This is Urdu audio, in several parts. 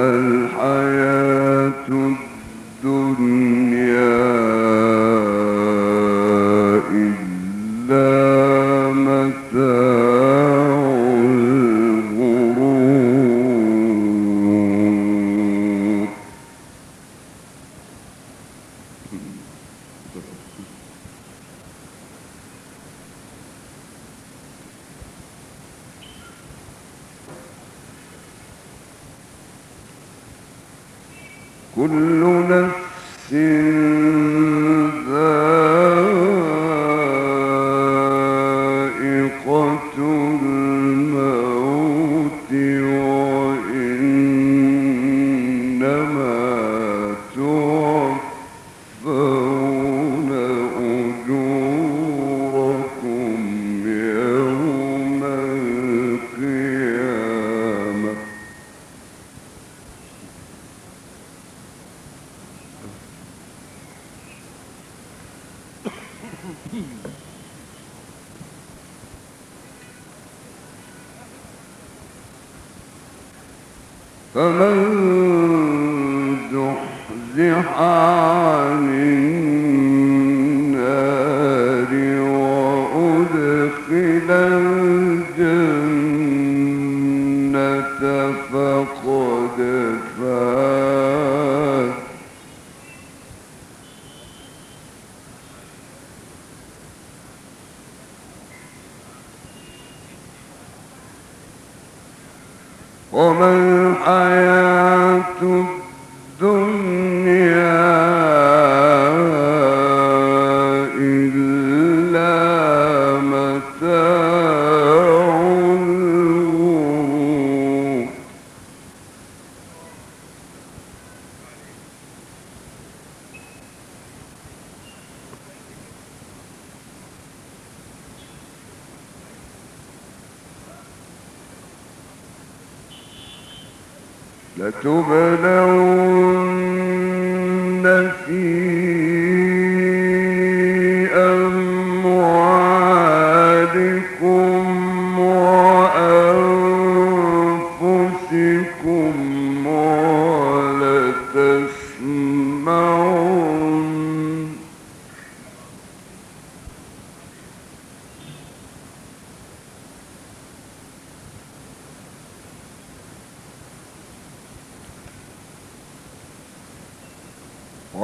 الحياة كل نفس ذات فمن زحزح عن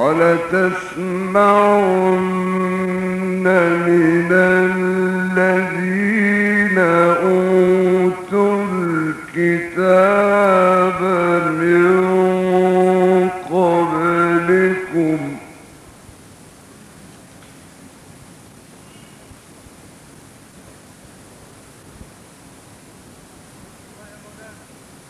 ولتسمعن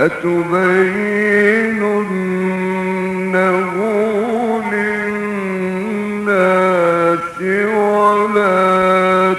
لتبيننه للناس ولا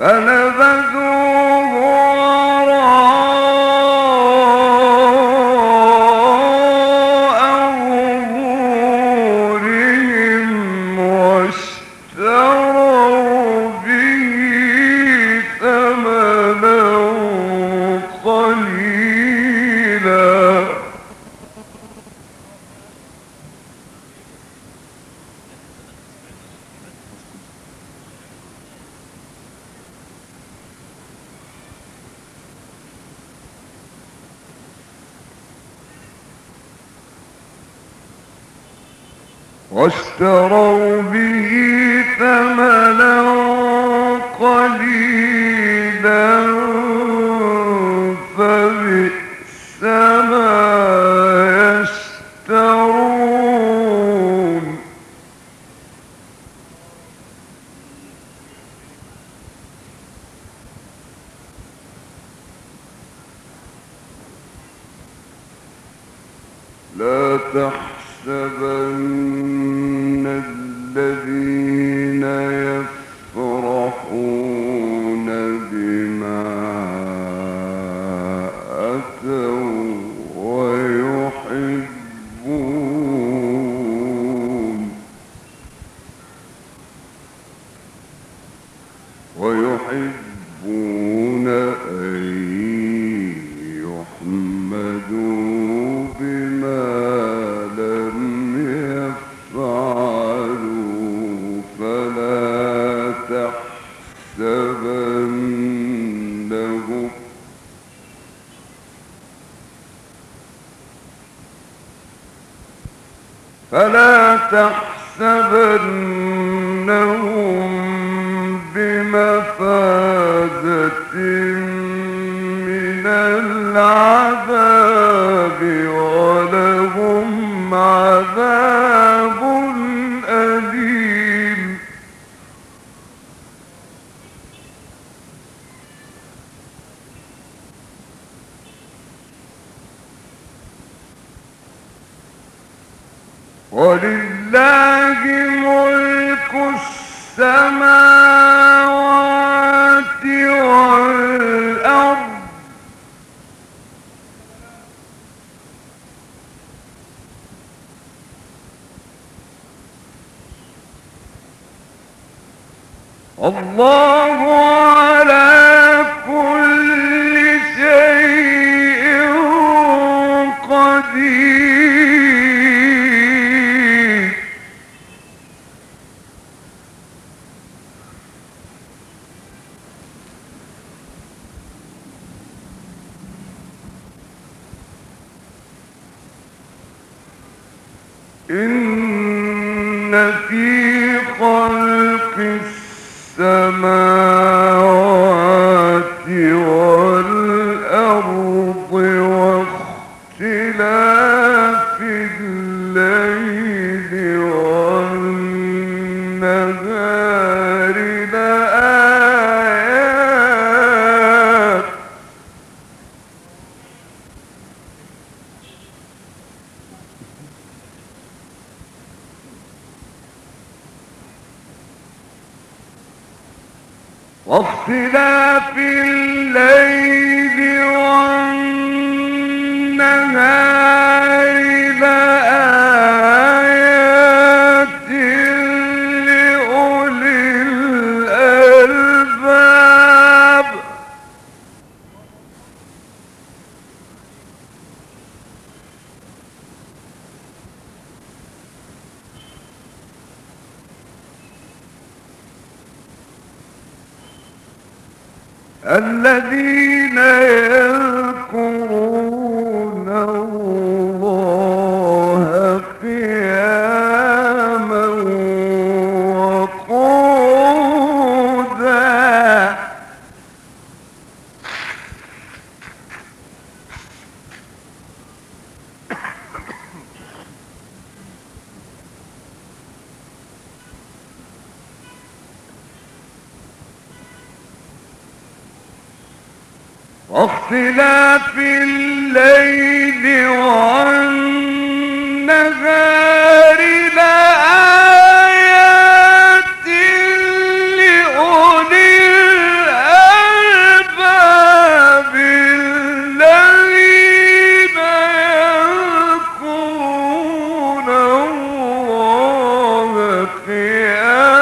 فنبذوا واشتروا به فلا تحسبنهم بمفازة من العذاب. الله على كل شيء قدير إن في قلب السماء واختلاف الليل والنهار لآيات لأولي الألباب الذين يذكرون الله قياما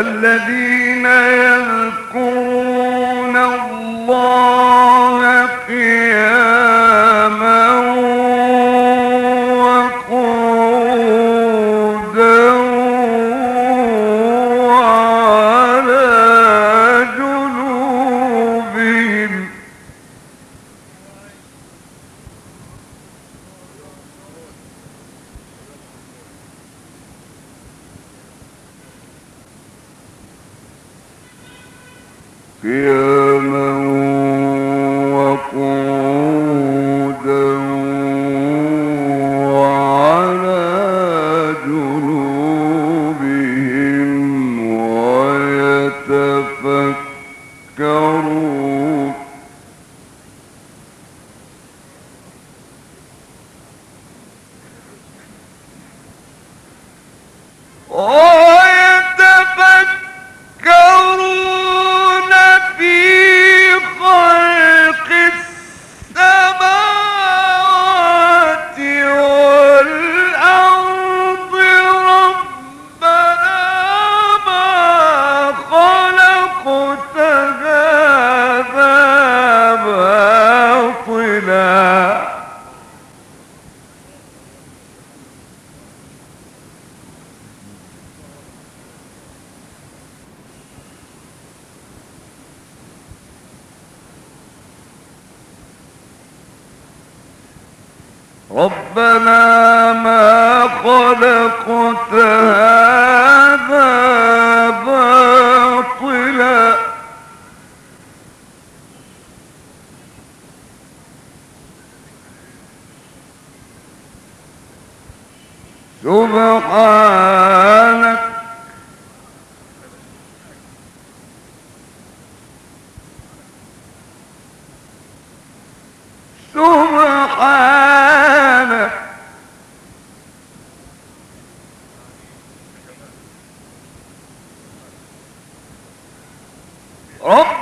الذي Oh! ربنا ما خلقت هذا باطلا. سبحان Oh!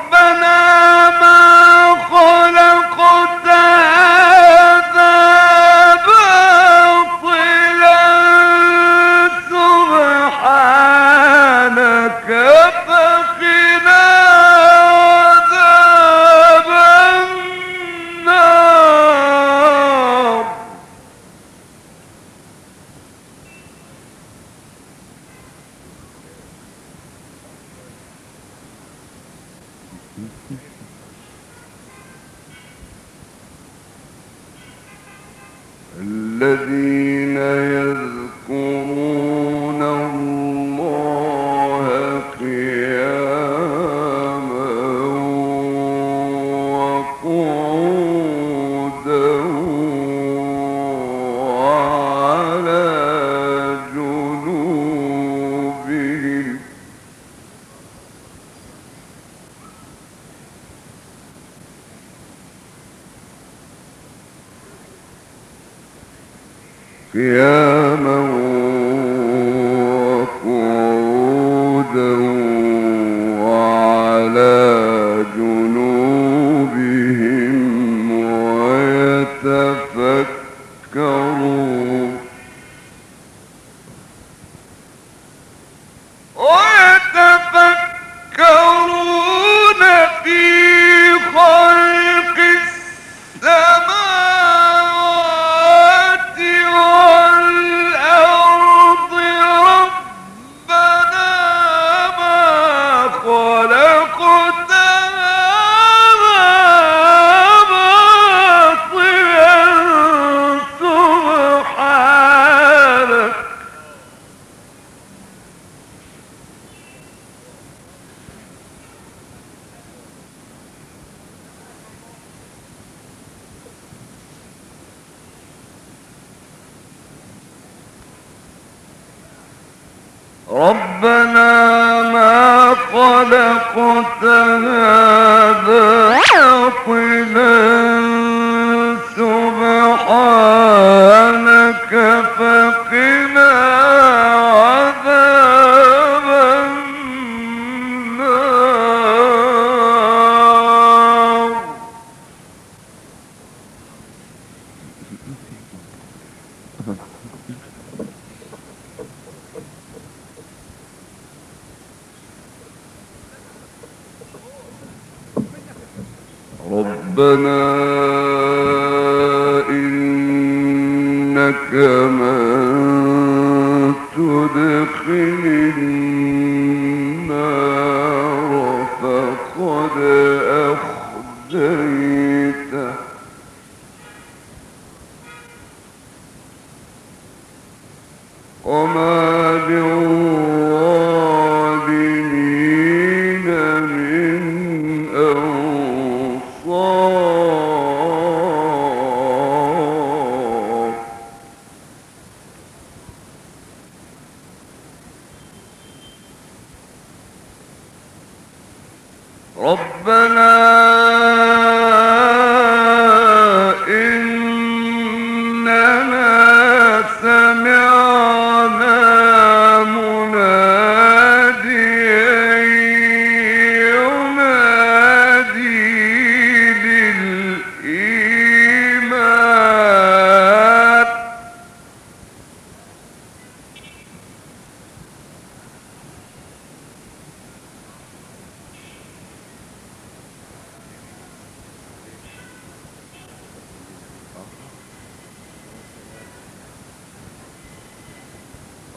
ربنا ما خلقت هذا ربنا إنك من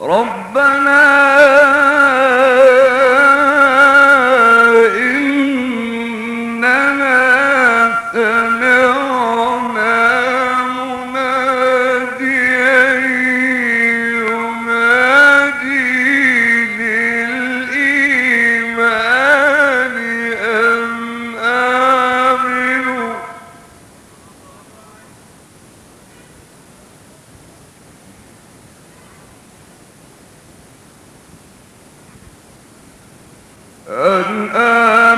ربنا الآن